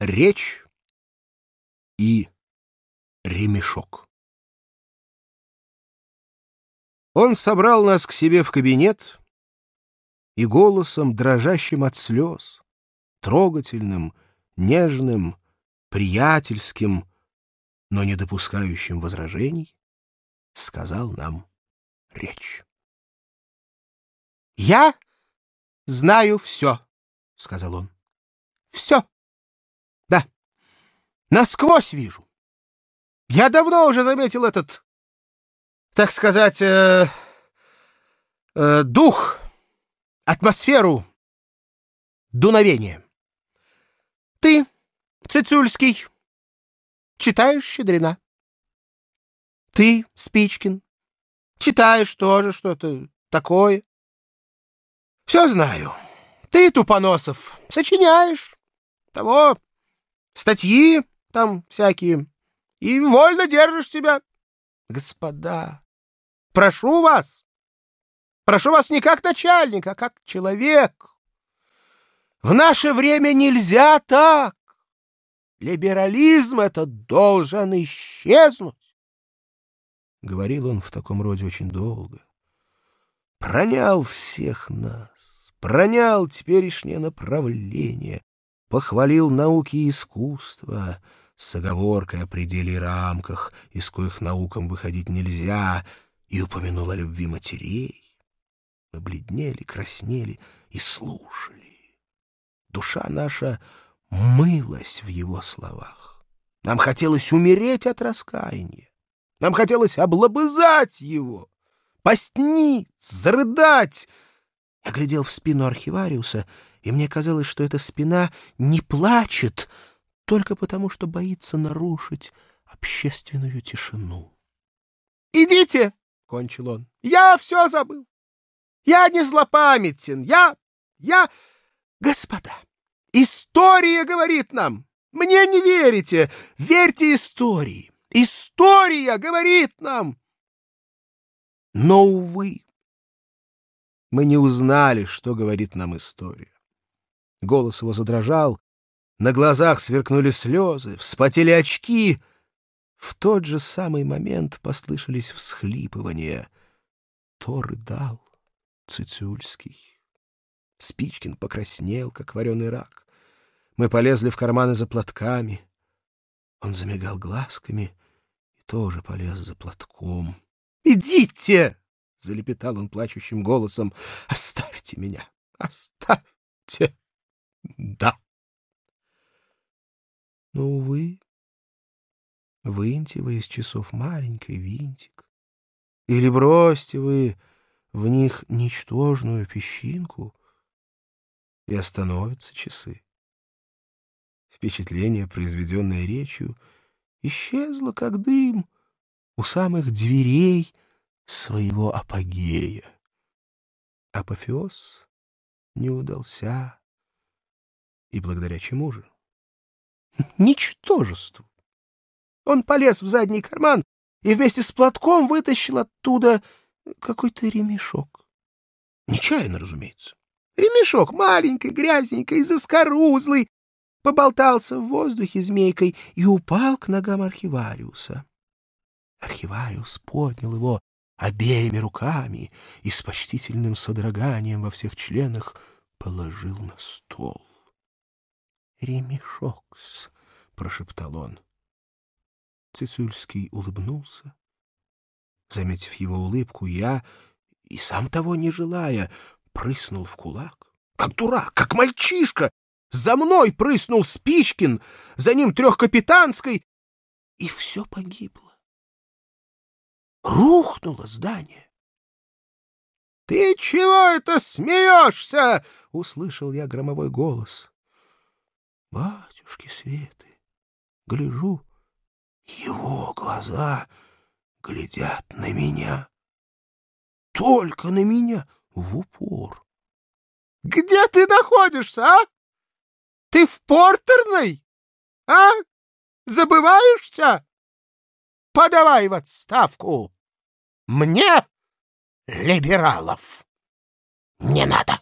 Речь и ремешок. Он собрал нас к себе в кабинет и голосом, дрожащим от слез, трогательным, нежным, приятельским, но не допускающим возражений, сказал нам речь. «Я знаю все», — сказал он. «Все. Насквозь вижу. Я давно уже заметил этот, так сказать, э, э, дух, атмосферу, дуновение. Ты, Цицульский, читаешь Щедрина. Ты, Спичкин, читаешь тоже что-то такое. Все знаю. Ты, Тупоносов, сочиняешь того, статьи там всякие, и вольно держишь себя. Господа, прошу вас, прошу вас не как начальник, а как человек. В наше время нельзя так. Либерализм этот должен исчезнуть. Говорил он в таком роде очень долго. Пронял всех нас, пронял теперешнее направление, похвалил науки и искусства — с оговоркой о пределе и рамках, из коих наукам выходить нельзя, и упомянул о любви матерей. Мы бледнели, краснели и слушали. Душа наша мылась в его словах. Нам хотелось умереть от раскаяния. Нам хотелось облобызать его, постниться, зарыдать. Я глядел в спину архивариуса, и мне казалось, что эта спина не плачет, только потому, что боится нарушить общественную тишину. «Идите!» — кончил он. «Я все забыл! Я не злопамятен! Я... я... Господа, история говорит нам! Мне не верите! Верьте истории! История говорит нам!» Но, увы, мы не узнали, что говорит нам история. Голос его задрожал, на глазах сверкнули слезы, вспотели очки. В тот же самый момент послышались всхлипывания. То рыдал Цицюльский. Спичкин покраснел, как вареный рак. Мы полезли в карманы за платками. Он замигал глазками и тоже полез за платком. «Идите!» — залепетал он плачущим голосом. «Оставьте меня! Оставьте!» «Да!» Но, увы, выньте вы из часов маленький винтик, или бросьте вы в них ничтожную песчинку, и остановятся часы. Впечатление, произведенное речью, исчезло, как дым, у самых дверей своего апогея. Апофеоз не удался. И благодаря чему же? Ничтожеству. Он полез в задний карман и вместе с платком вытащил оттуда какой-то ремешок. Нечаянно, разумеется. Ремешок маленький, грязненький, заскорузлый, поболтался в воздухе змейкой и упал к ногам архивариуса. Архивариус поднял его обеими руками и с почтительным содроганием во всех членах положил на стол ремешокс, — прошептал он. Цицульский улыбнулся. Заметив его улыбку, я, и сам того не желая, прыснул в кулак. Как дурак, как мальчишка! За мной прыснул Спичкин, за ним трехкапитанской, и все погибло. Рухнуло здание. — Ты чего это смеешься? — услышал я громовой голос. Батюшки Светы, гляжу, его глаза глядят на меня. Только на меня в упор. — Где ты находишься, а? Ты в портерной? А? Забываешься? Подавай в отставку. Мне либералов не надо.